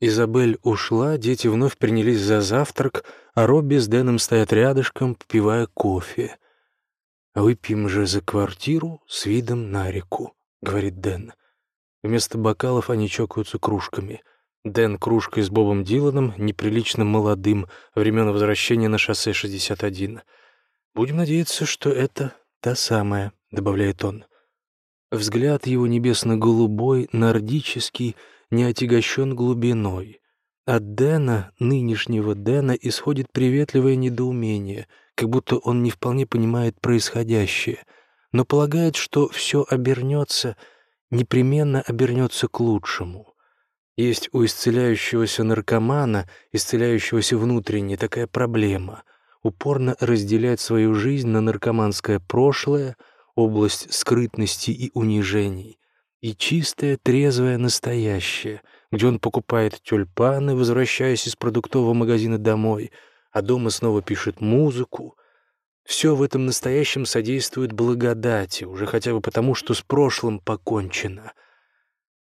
Изабель ушла, дети вновь принялись за завтрак, а Робби с Дэном стоят рядышком, попивая кофе. «Выпьем же за квартиру с видом на реку», — говорит Дэн. Вместо бокалов они чокаются кружками. Дэн кружкой с Бобом Диланом, неприлично молодым, времен возвращения на шоссе 61. «Будем надеяться, что это та самая», — добавляет он. Взгляд его небесно-голубой, нордический, не отягощен глубиной. От Дэна, нынешнего Дэна, исходит приветливое недоумение, как будто он не вполне понимает происходящее, но полагает, что все обернется, непременно обернется к лучшему. Есть у исцеляющегося наркомана, исцеляющегося внутренне, такая проблема — упорно разделять свою жизнь на наркоманское прошлое, область скрытности и унижений, и чистое, трезвое настоящее, где он покупает тюльпаны, возвращаясь из продуктового магазина домой, а дома снова пишет музыку. Все в этом настоящем содействует благодати, уже хотя бы потому, что с прошлым покончено.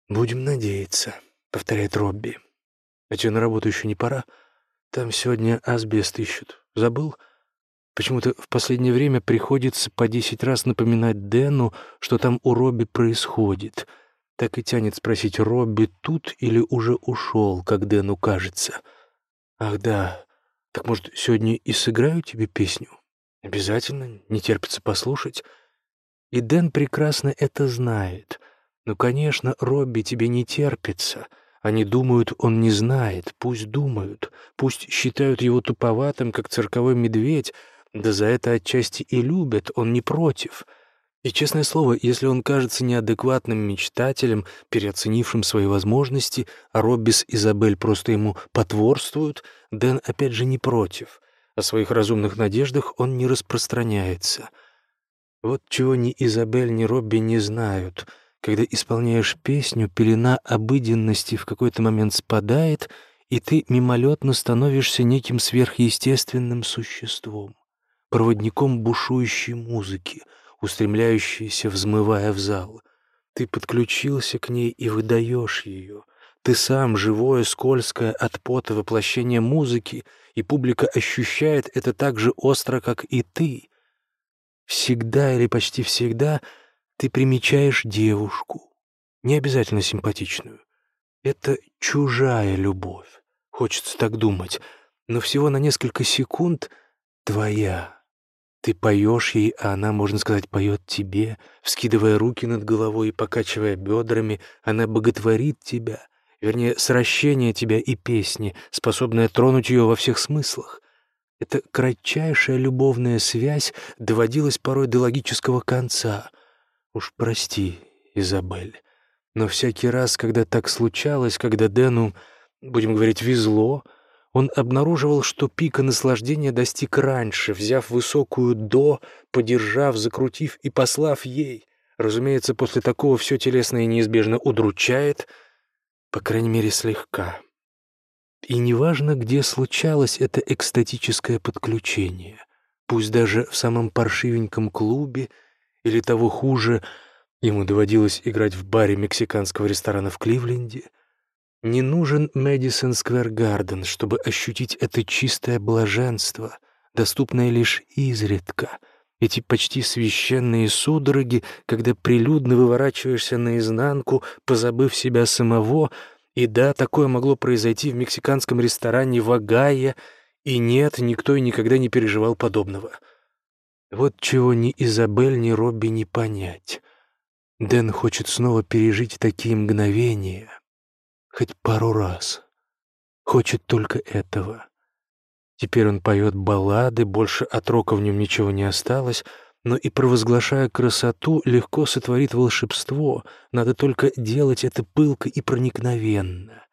«Будем надеяться», — повторяет Робби. «А тебе на работу еще не пора? Там сегодня асбест ищут. Забыл?» Почему-то в последнее время приходится по десять раз напоминать Дэну, что там у Робби происходит. Так и тянет спросить, Робби тут или уже ушел, как Дэну кажется. «Ах да, так, может, сегодня и сыграю тебе песню? Обязательно, не терпится послушать». И Дэн прекрасно это знает. Ну, конечно, Робби тебе не терпится. Они думают, он не знает. Пусть думают. Пусть считают его туповатым, как цирковой медведь, да за это отчасти и любят, он не против. И, честное слово, если он кажется неадекватным мечтателем, переоценившим свои возможности, а Робби с Изабель просто ему потворствуют, Дэн опять же не против. О своих разумных надеждах он не распространяется. Вот чего ни Изабель, ни Робби не знают. Когда исполняешь песню, пелена обыденности в какой-то момент спадает, и ты мимолетно становишься неким сверхъестественным существом проводником бушующей музыки, устремляющейся, взмывая в зал. Ты подключился к ней и выдаешь ее. Ты сам, живое, скользкое от пота воплощение музыки, и публика ощущает это так же остро, как и ты. Всегда или почти всегда ты примечаешь девушку, не обязательно симпатичную. Это чужая любовь, хочется так думать, но всего на несколько секунд твоя. Ты поешь ей, а она, можно сказать, поет тебе, вскидывая руки над головой и покачивая бедрами, она боготворит тебя, вернее, сращение тебя и песни, способная тронуть ее во всех смыслах. Эта кратчайшая любовная связь доводилась порой до логического конца. Уж прости, Изабель, но всякий раз, когда так случалось, когда Дэну, будем говорить, везло — он обнаруживал, что пика наслаждения достиг раньше, взяв высокую «до», подержав, закрутив и послав ей. Разумеется, после такого все телесное неизбежно удручает, по крайней мере, слегка. И неважно, где случалось это экстатическое подключение, пусть даже в самом паршивеньком клубе или того хуже, ему доводилось играть в баре мексиканского ресторана в Кливленде — не нужен Мэдисон Сквер Гарден, чтобы ощутить это чистое блаженство, доступное лишь изредка. Эти почти священные судороги, когда прилюдно выворачиваешься наизнанку, позабыв себя самого, и да, такое могло произойти в мексиканском ресторане в Огайо, и нет, никто и никогда не переживал подобного. Вот чего ни Изабель, ни Робби не понять. Дэн хочет снова пережить такие мгновения, хоть пару раз. Хочет только этого. Теперь он поет баллады, больше от рока в нем ничего не осталось, но и провозглашая красоту, легко сотворит волшебство. Надо только делать это пылко и проникновенно.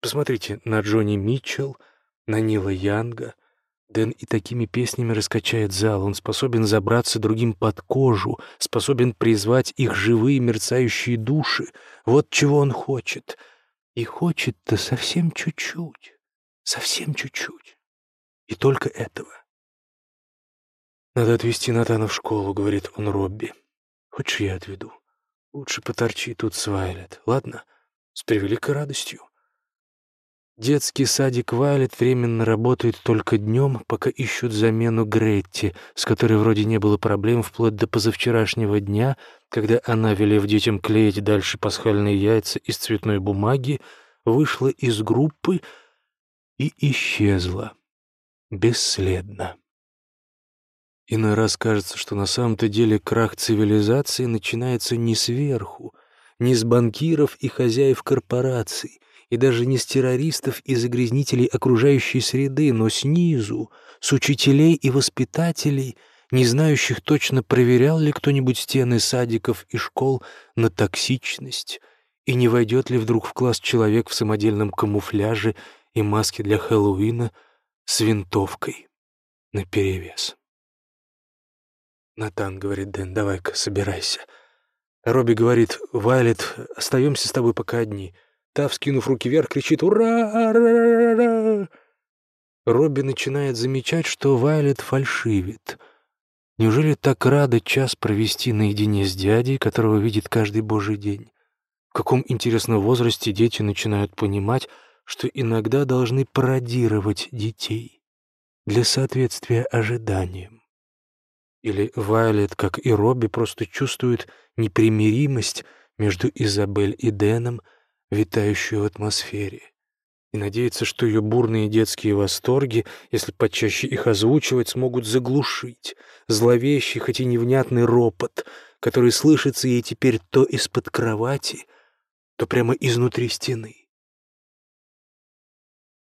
Посмотрите на Джонни Митчелл, на Нила Янга. Дэн и такими песнями раскачает зал. Он способен забраться другим под кожу, способен призвать их живые мерцающие души. Вот чего он хочет — и хочет-то совсем чуть-чуть, совсем чуть-чуть. И только этого. «Надо отвезти Натана в школу», — говорит он Робби. «Хочешь, я отведу? Лучше поторчи тут с Вайлет, ладно? С превеликой радостью». Детский садик Вайлет временно работает только днем, пока ищут замену Гретти, с которой вроде не было проблем вплоть до позавчерашнего дня, когда она, велев детям клеить дальше пасхальные яйца из цветной бумаги, вышла из группы и исчезла бесследно. Иной раз кажется, что на самом-то деле крах цивилизации начинается не сверху, не с банкиров и хозяев корпораций, и даже не с террористов и загрязнителей окружающей среды, но снизу, с учителей и воспитателей, не знающих точно, проверял ли кто-нибудь стены садиков и школ на токсичность, и не войдет ли вдруг в класс человек в самодельном камуфляже и маске для Хэллоуина с винтовкой наперевес. «Натан», — говорит Дэн, — «давай-ка, собирайся». Робби говорит, «Вайлет, остаемся с тобой пока одни». Та, вскинув руки вверх, кричит «Ура!» Робби начинает замечать, что Вайлет фальшивит. Неужели так рада час провести наедине с дядей, которого видит каждый божий день? В каком интересном возрасте дети начинают понимать, что иногда должны пародировать детей для соответствия ожиданиям? Или Вайлет, как и Робби, просто чувствует непримиримость между Изабель и Дэном — витающую в атмосфере, и надеется, что ее бурные детские восторги, если почаще их озвучивать, смогут заглушить зловещий, хоть и невнятный ропот, который слышится ей теперь то из-под кровати, то прямо изнутри стены.